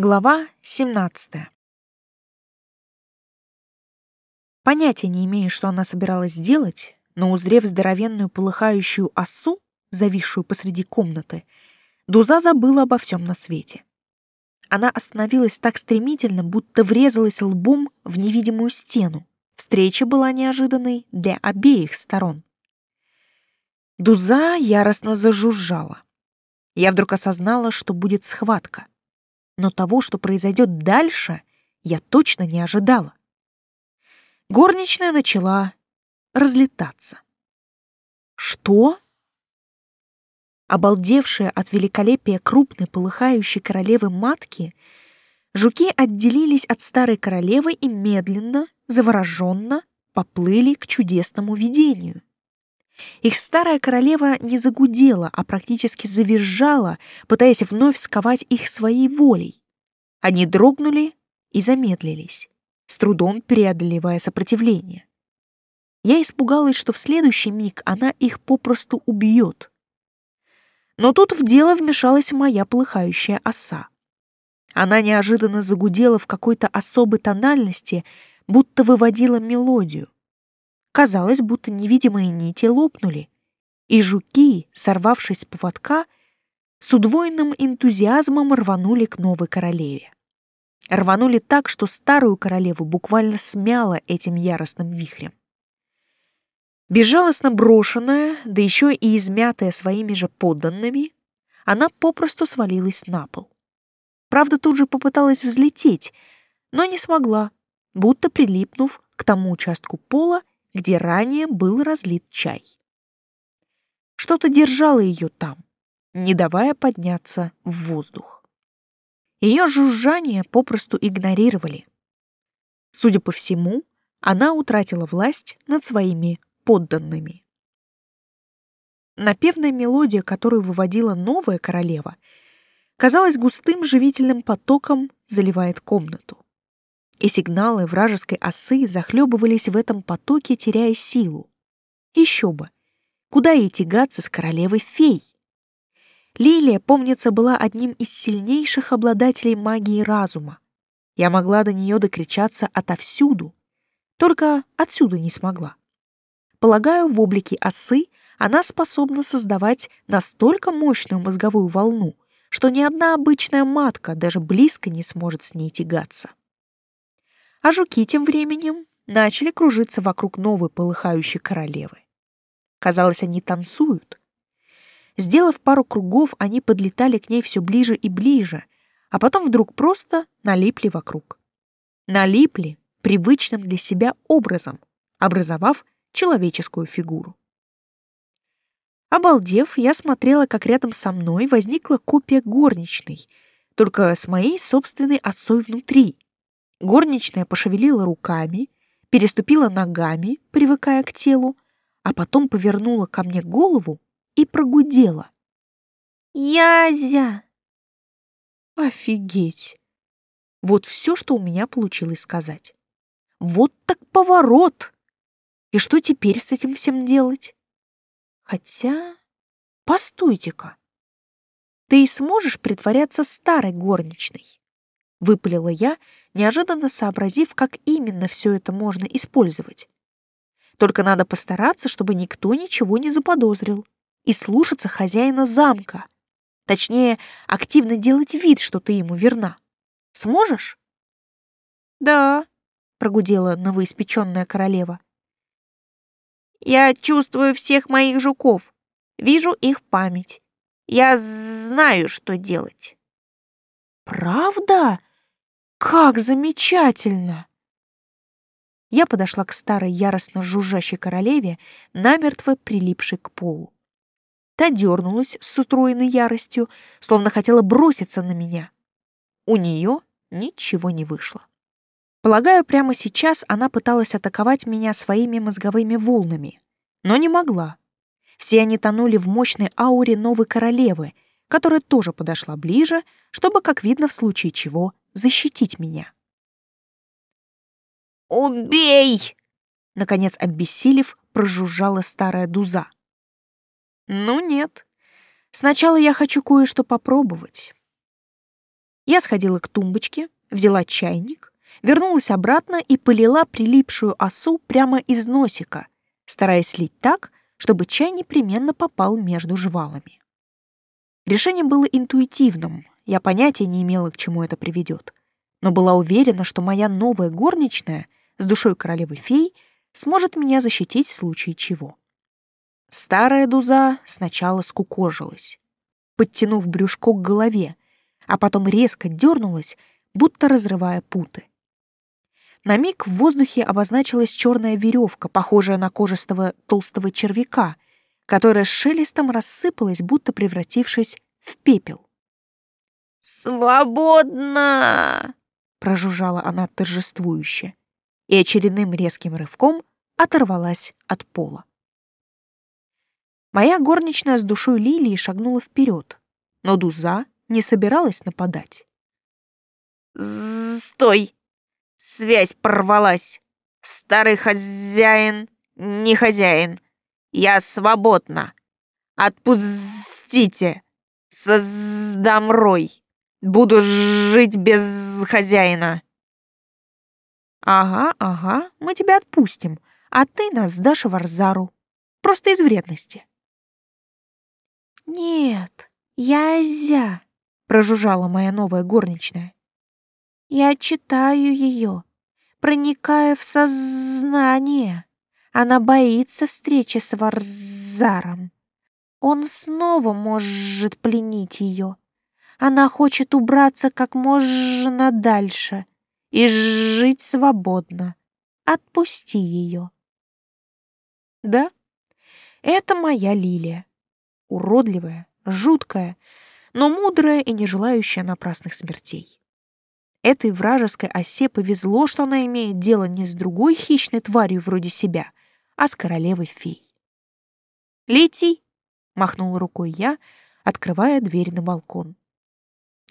Глава 17. Понятия не имею, что она собиралась сделать, но, узрев здоровенную полыхающую осу, зависшую посреди комнаты, Дуза забыла обо всем на свете. Она остановилась так стремительно, будто врезалась лбом в невидимую стену. Встреча была неожиданной для обеих сторон. Дуза яростно зажужжала. Я вдруг осознала, что будет схватка — но того, что произойдет дальше, я точно не ожидала. Горничная начала разлетаться. Что? Обалдевшие от великолепия крупной полыхающей королевы матки, жуки отделились от старой королевы и медленно, завороженно поплыли к чудесному видению. Их старая королева не загудела, а практически завизжала, пытаясь вновь сковать их своей волей. Они дрогнули и замедлились, с трудом преодолевая сопротивление. Я испугалась, что в следующий миг она их попросту убьет. Но тут в дело вмешалась моя плыхающая оса. Она неожиданно загудела в какой-то особой тональности, будто выводила мелодию. Казалось, будто невидимые нити лопнули, и жуки, сорвавшись с поводка, с удвоенным энтузиазмом рванули к новой королеве. Рванули так, что старую королеву буквально смяло этим яростным вихрем. Безжалостно брошенная, да еще и измятая своими же подданными, она попросту свалилась на пол. Правда, тут же попыталась взлететь, но не смогла, будто прилипнув к тому участку пола, где ранее был разлит чай. Что-то держало ее там, не давая подняться в воздух. Ее жужжание попросту игнорировали. Судя по всему, она утратила власть над своими подданными. Напевная мелодия, которую выводила новая королева, казалась густым живительным потоком заливает комнату и сигналы вражеской осы захлебывались в этом потоке, теряя силу. Еще бы! Куда ей тягаться с королевой фей? Лилия, помнится, была одним из сильнейших обладателей магии разума. Я могла до нее докричаться отовсюду, только отсюда не смогла. Полагаю, в облике осы она способна создавать настолько мощную мозговую волну, что ни одна обычная матка даже близко не сможет с ней тягаться а жуки тем временем начали кружиться вокруг новой полыхающей королевы. Казалось, они танцуют. Сделав пару кругов, они подлетали к ней все ближе и ближе, а потом вдруг просто налипли вокруг. Налипли привычным для себя образом, образовав человеческую фигуру. Обалдев, я смотрела, как рядом со мной возникла копия горничной, только с моей собственной осой внутри — Горничная пошевелила руками, переступила ногами, привыкая к телу, а потом повернула ко мне голову и прогудела. «Язя!» Офигеть! Вот все, что у меня получилось сказать. Вот так поворот! И что теперь с этим всем делать? Хотя... Постойте-ка. Ты и сможешь притворяться старой горничной? Выпалила я, неожиданно сообразив, как именно все это можно использовать. Только надо постараться, чтобы никто ничего не заподозрил, и слушаться хозяина замка. Точнее, активно делать вид, что ты ему верна. Сможешь? Да, прогудела новоиспеченная королева. Я чувствую всех моих жуков, вижу их память. Я знаю, что делать. Правда? Как замечательно! Я подошла к старой яростно жужжащей королеве, намертво прилипшей к полу. Та дернулась с устроенной яростью, словно хотела броситься на меня. У нее ничего не вышло. Полагаю, прямо сейчас она пыталась атаковать меня своими мозговыми волнами, но не могла. Все они тонули в мощной ауре новой королевы, которая тоже подошла ближе, чтобы, как видно, в случае чего, защитить меня. «Убей!» — наконец обессилев, прожужжала старая дуза. «Ну нет. Сначала я хочу кое-что попробовать». Я сходила к тумбочке, взяла чайник, вернулась обратно и полила прилипшую осу прямо из носика, стараясь слить так, чтобы чай непременно попал между жвалами. Решение было интуитивным, я понятия не имела, к чему это приведет, но была уверена, что моя новая горничная с душой королевы фей сможет меня защитить в случае чего. Старая дуза сначала скукожилась, подтянув брюшко к голове, а потом резко дернулась, будто разрывая путы. На миг в воздухе обозначилась черная веревка, похожая на кожистого толстого червяка, которая с шелестом рассыпалась, будто превратившись в пепел. «Свободно!» — прожужжала она торжествующе и очередным резким рывком оторвалась от пола. Моя горничная с душой лилии шагнула вперед, но Дуза не собиралась нападать. «Стой!» Связь порвалась. Старый хозяин не хозяин. Я свободна. Отпустите. Создам рой. Буду жить без хозяина. Ага, ага, мы тебя отпустим, а ты нас сдашь Варзару. Просто из вредности. Нет, я Азя, прожужжала моя новая горничная. Я читаю ее, проникаю в сознание. Она боится встречи с Варзаром. Он снова может пленить ее. Она хочет убраться как можно дальше и жить свободно. Отпусти ее. Да, это моя лилия. Уродливая, жуткая, но мудрая и не желающая напрасных смертей. Этой вражеской осе повезло, что она имеет дело не с другой хищной тварью вроде себя, а с королевой фей. «Лети!» — махнула рукой я, открывая дверь на балкон.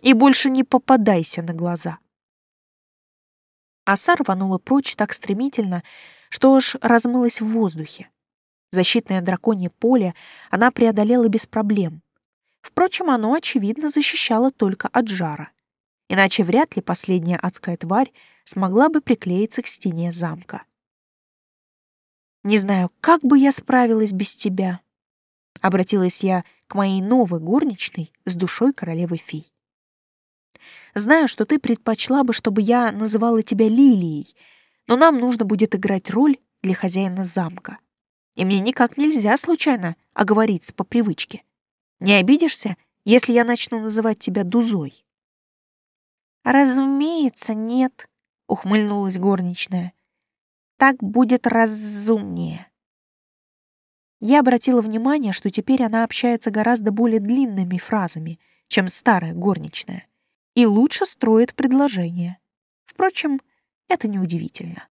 «И больше не попадайся на глаза!» Оса рванула прочь так стремительно, что аж размылась в воздухе. Защитное драконье поле она преодолела без проблем. Впрочем, оно, очевидно, защищало только от жара иначе вряд ли последняя адская тварь смогла бы приклеиться к стене замка. «Не знаю, как бы я справилась без тебя», — обратилась я к моей новой горничной с душой королевы фей. «Знаю, что ты предпочла бы, чтобы я называла тебя Лилией, но нам нужно будет играть роль для хозяина замка, и мне никак нельзя случайно оговориться по привычке. Не обидишься, если я начну называть тебя Дузой?» «Разумеется, нет», — ухмыльнулась горничная. «Так будет разумнее». Я обратила внимание, что теперь она общается гораздо более длинными фразами, чем старая горничная, и лучше строит предложения. Впрочем, это неудивительно.